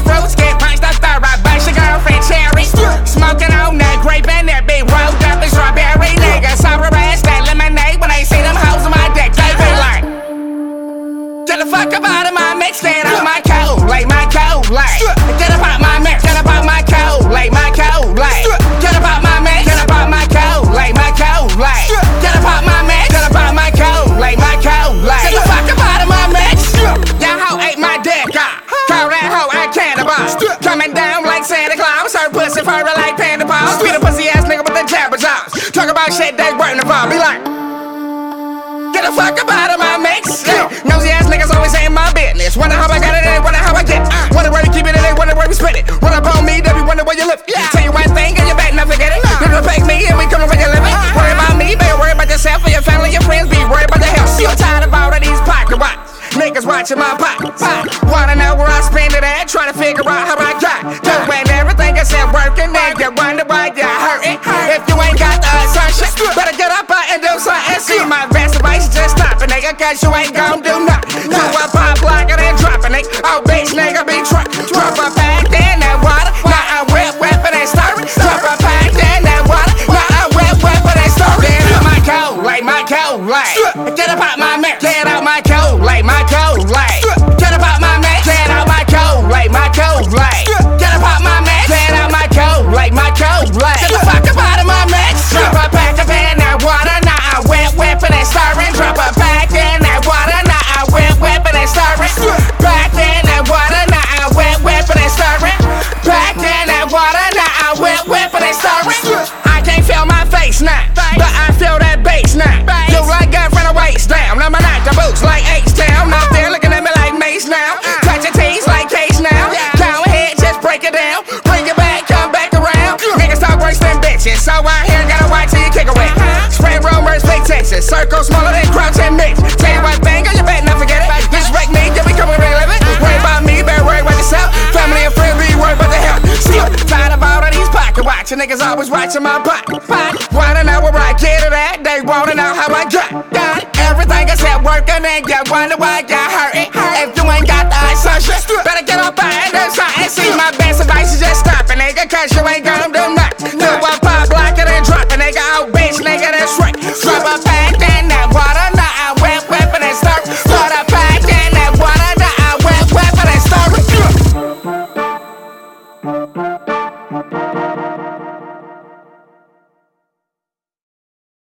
Fruits get punched of girlfriend cherry. Smoking on that grape and that big nigga. Sour lemonade when they see them hoes on my. They be like, get the fuck up Furry like panda paws. Be the pussy ass nigga with the jabber jaws. Talk about shit they weren't involved. Be like, get the fuck up out of my mix. Yeah. Nosy ass niggas always saying my business. Wonder how I got it, they wonder how I get. it. Uh, wonder where we keep it, and they wonder where we spend it. Run up on me, they be wonder where you live. Yeah. Tell you one thing, and you back, not forget it. You respect me, and we coming for your living. Uh-huh. Worry about me, better worry about yourself and your family, your friends. Be worried about the health. I'm tired of all of these pocket watch. Niggas watching my pockets. Wanna cause you ain't gon' do nothing. You a pop blocker and drop it, nigga. Oh, bitch, nigga, be truck. Drop a pack in that water. Now I whip, weapon and stir it. Drop a pack in that water. Now I whip, weapon and stir it. Get out my coat, like my coat, like. Get up out my mix. Face now, but I feel that bass now. You like girlfriend a waist down. Now my night the boots like H town. Out there oh. looking at me like Mace now. Uh-uh. Touch your teeth like Case now. Go ahead, just break it down. Bring it back, come back around. Niggas talk worse than bitches. So out here, gotta watch till you kick away. Uh-huh. Spray rumors, fake Texas. Circle watching. Niggas always watching my butt. Wanna know where I get it at? They wanna know how I got. Got. Everything is at work and you wonder why you hurting. If you ain't got the assumption, better get up and do something. See, my best advice is just stop it, nigga, cause you ain't